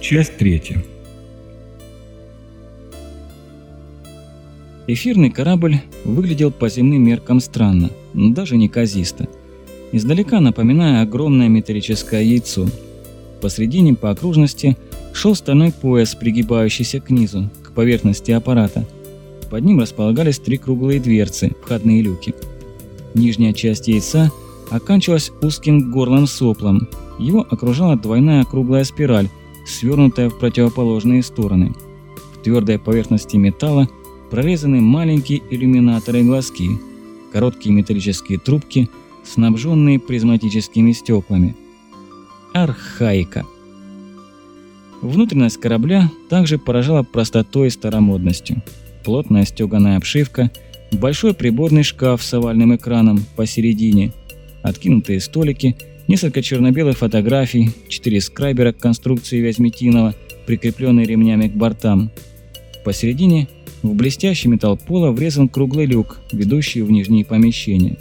Часть третья. Эфирный корабль выглядел по земным меркам странно, но даже не казисто. Издалека напоминая огромное металлическое яйцо. Посредине по окружности шел стальной пояс, пригибающийся к низу, к поверхности аппарата. Под ним располагались три круглые дверцы, входные люки. Нижняя часть яйца оканчивалась узким горлом соплом. Его окружала двойная круглая спираль, свернутая в противоположные стороны. В твердой поверхности металла прорезаны маленькие иллюминаторы глазки, короткие металлические трубки, снабженные призматическими стеклами. Архаика. Внутренность корабля также поражала простотой и старомодностью. Плотная стеганая обшивка, большой приборный шкаф с овальным экраном посередине, откинутые столики, несколько черно-белых фотографий, четыре скрайбера конструкции Вязьметинова, прикрепленные ремнями к бортам. Посередине в блестящий металл пола врезан круглый люк, ведущий в нижние помещения.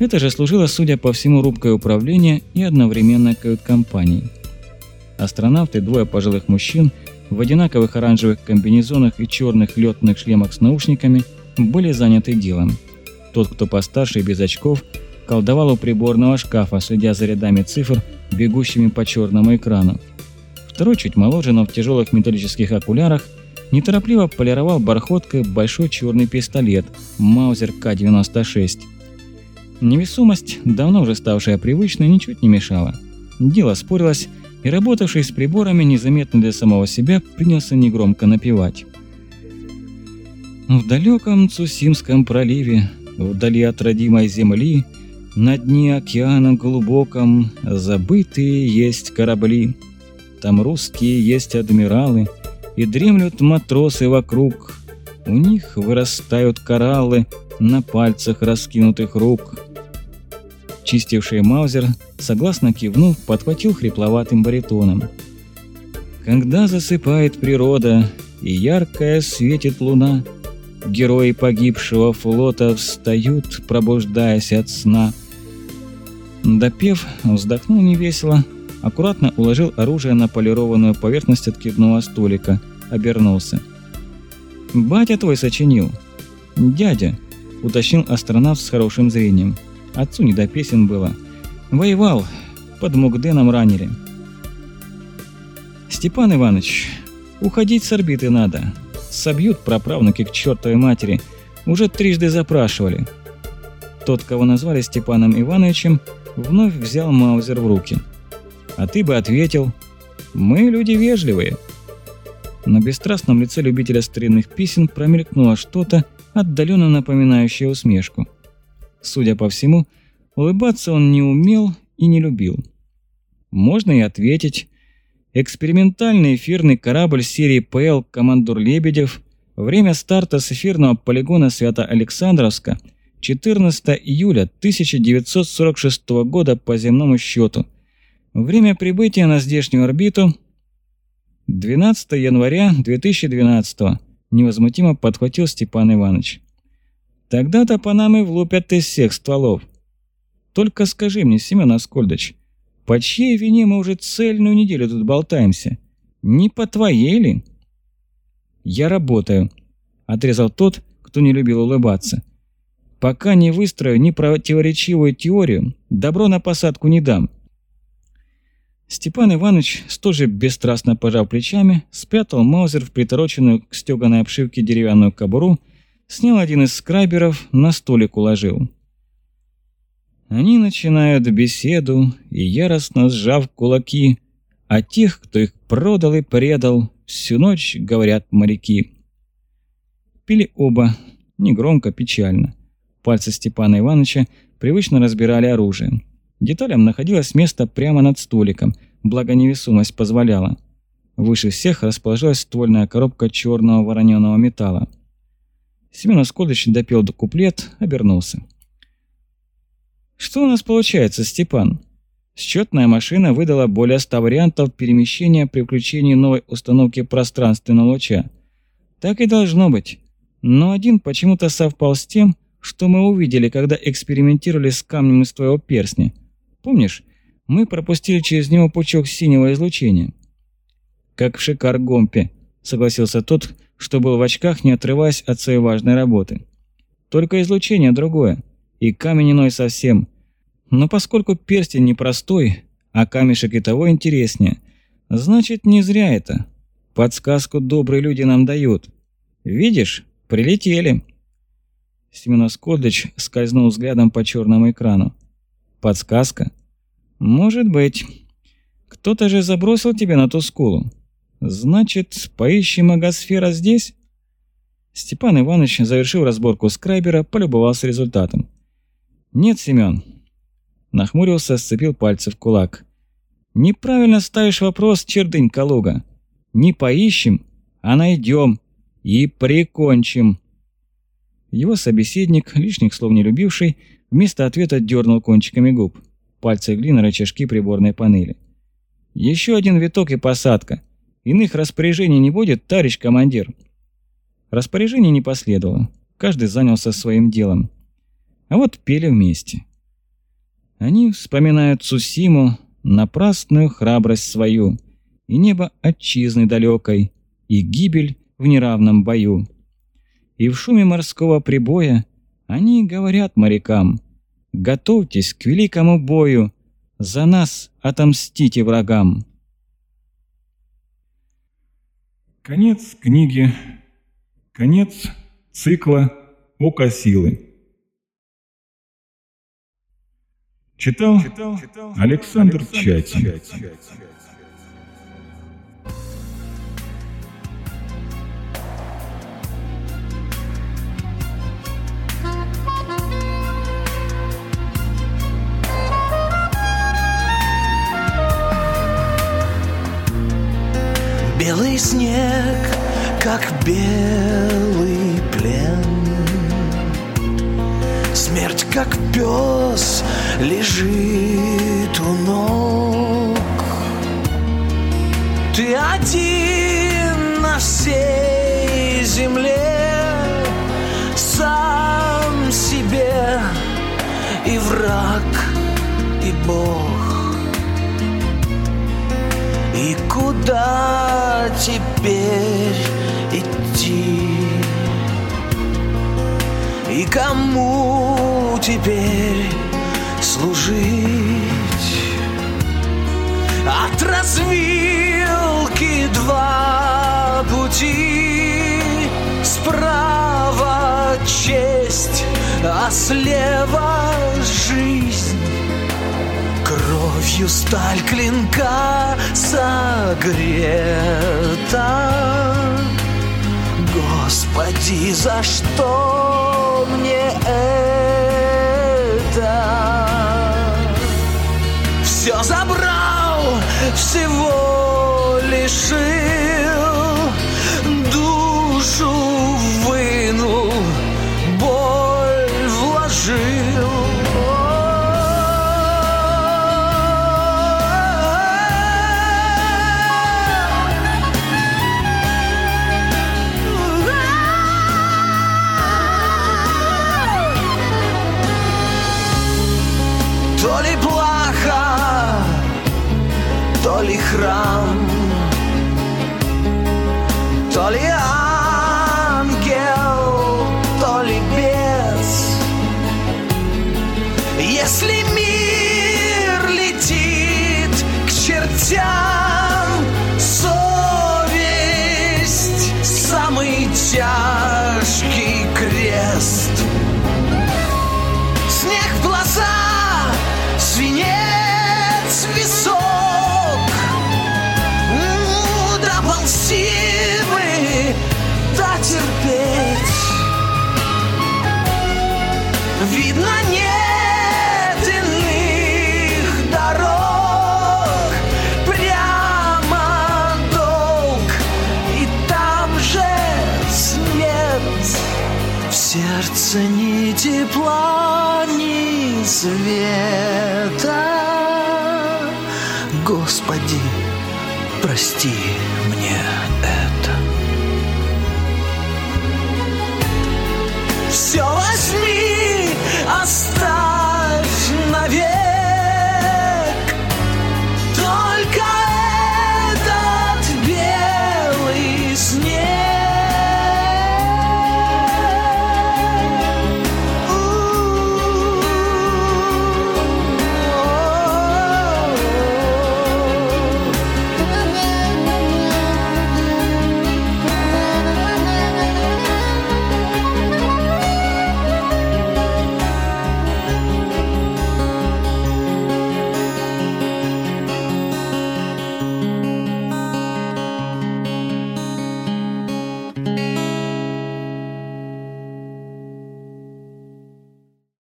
Это же служило, судя по всему, рубкой управления и одновременно кают-компанией. Астронавты, двое пожилых мужчин, в одинаковых оранжевых комбинезонах и черных летных шлемах с наушниками, были заняты делом. Тот, кто постарше и без очков, колдовал у приборного шкафа, следя за рядами цифр, бегущими по черному экрану. Второй, чуть моложе, но в тяжелых металлических окулярах, неторопливо полировал бархоткой большой черный пистолет Маузер К-96. Невесомость, давно уже ставшая привычной, ничуть не мешала. Дело спорилось, и работавший с приборами, незаметно для самого себя, принялся негромко напевать. В далеком Цусимском проливе, вдали от родимой земли, на дне океана глубоком забытые есть корабли. Там русские есть адмиралы, и дремлют матросы вокруг. У них вырастают кораллы на пальцах раскинутых рук. Чистивший Маузер, согласно кивнув, подхватил хрипловатым баритоном. Когда засыпает природа и яркая светит луна, Герои погибшего флота встают, пробуждаясь от сна. Допев, вздохнул невесело, аккуратно уложил оружие на полированную поверхность откидного столика, обернулся. «Батя твой сочинил». «Дядя», – уточнил астронавт с хорошим зрением. Отцу не до песен было. «Воевал, под Мугденом ранили». «Степан Иванович, уходить с орбиты надо. Собьют праправнуки к чертовой матери. Уже трижды запрашивали». Тот, кого назвали Степаном Ивановичем, вновь взял Маузер в руки. «А ты бы ответил, мы люди вежливые». На бесстрастном лице любителя старинных песен промелькнуло что-то, отдаленно напоминающее усмешку. Судя по всему, улыбаться он не умел и не любил. Можно и ответить. Экспериментальный эфирный корабль серии ПЛ «Командор Лебедев» время старта с эфирного полигона Свято-Александровска – 14 июля 1946 года по земному счету. Время прибытия на здешнюю орбиту 12 января 2012 невозмутимо подхватил Степан Иванович. Тогда-то по нам и влупят из всех стволов. Только скажи мне, Семен Аскольдович, по чьей вине мы уже цельную неделю тут болтаемся? Не по твоей ли? Я работаю, отрезал тот, кто не любил улыбаться. Пока не выстрою ни противоречивую теорию, добро на посадку не дам. Степан Иванович, столь же бесстрастно пожав плечами, спрятал Маузер в притороченную к стёганой обшивке деревянную кобуру, снял один из скрайберов, на столик уложил. Они начинают беседу и яростно сжав кулаки, а тех, кто их продал и предал, всю ночь говорят моряки. Пили оба, негромко, печально. Пальцы Степана Ивановича привычно разбирали оружие. Деталям находилось место прямо над столиком, благо невесомость позволяла. Выше всех расположилась ствольная коробка черного вороненого металла. Семен Аскольдович допел до куплет, обернулся. «Что у нас получается, Степан?» Счетная машина выдала более 100 вариантов перемещения при включении новой установки пространственного луча. Так и должно быть. Но один почему-то совпал с тем, что мы увидели, когда экспериментировали с камнем из твоего перстня. Помнишь, мы пропустили через него пучок синего излучения. как в Шикаргомпе, согласился тот, что был в очках, не отрываясь от своей важной работы. Только излучение другое, и камень иной совсем. Но поскольку перстень непростой, а камешек и того интереснее, значит не зря это. Подсказку добрые люди нам дают. Видишь, прилетели. Семенос Кодлич скользнул взглядом по черному экрану. Подсказка? Может быть. Кто-то же забросил тебя на ту скулу. Значит, поищем магосфера здесь? Степан Иванович завершил разборку скрайбера, полюбовался результатом. «Нет, Семён». Нахмурился, сцепил пальцы в кулак. «Неправильно ставишь вопрос, чердынь Калуга. Не поищем, а найдем и прикончим». Его собеседник, лишних слов не любивший, вместо ответа дернул кончиками губ. Пальцы легли на рычажки приборной панели. Еще один виток и посадка. Иных распоряжений не будет, товарищ командир». Распоряжений не последовало. Каждый занялся своим делом. А вот пели вместе. Они вспоминают Цусиму, напрасную храбрость свою, и небо отчизны далекой, и гибель в неравном бою. И в шуме морского прибоя они говорят морякам, «Готовьтесь к великому бою, за нас отомстите врагам». Конец книги Конец цикла «Око силы». Читал, Александр Чатин. Белый снег как белый плен. Смерть, как пес, лежит у ног. Ты один на всей земле Сам себе и враг, и Бог. И куда теперь И кому теперь служить? От развилки два пути. Справа честь, а слева жизнь. Кровью сталь клинка согрета Господи, за что мне это? Все забрал, всего лишил храм То ли ангел, Дотерпеть. Видно, нет иных дорог, прямо долг, и там же смерть. В сердце ни тепла, ни света. Господи, прости мне это. Все возьми, оставь навек.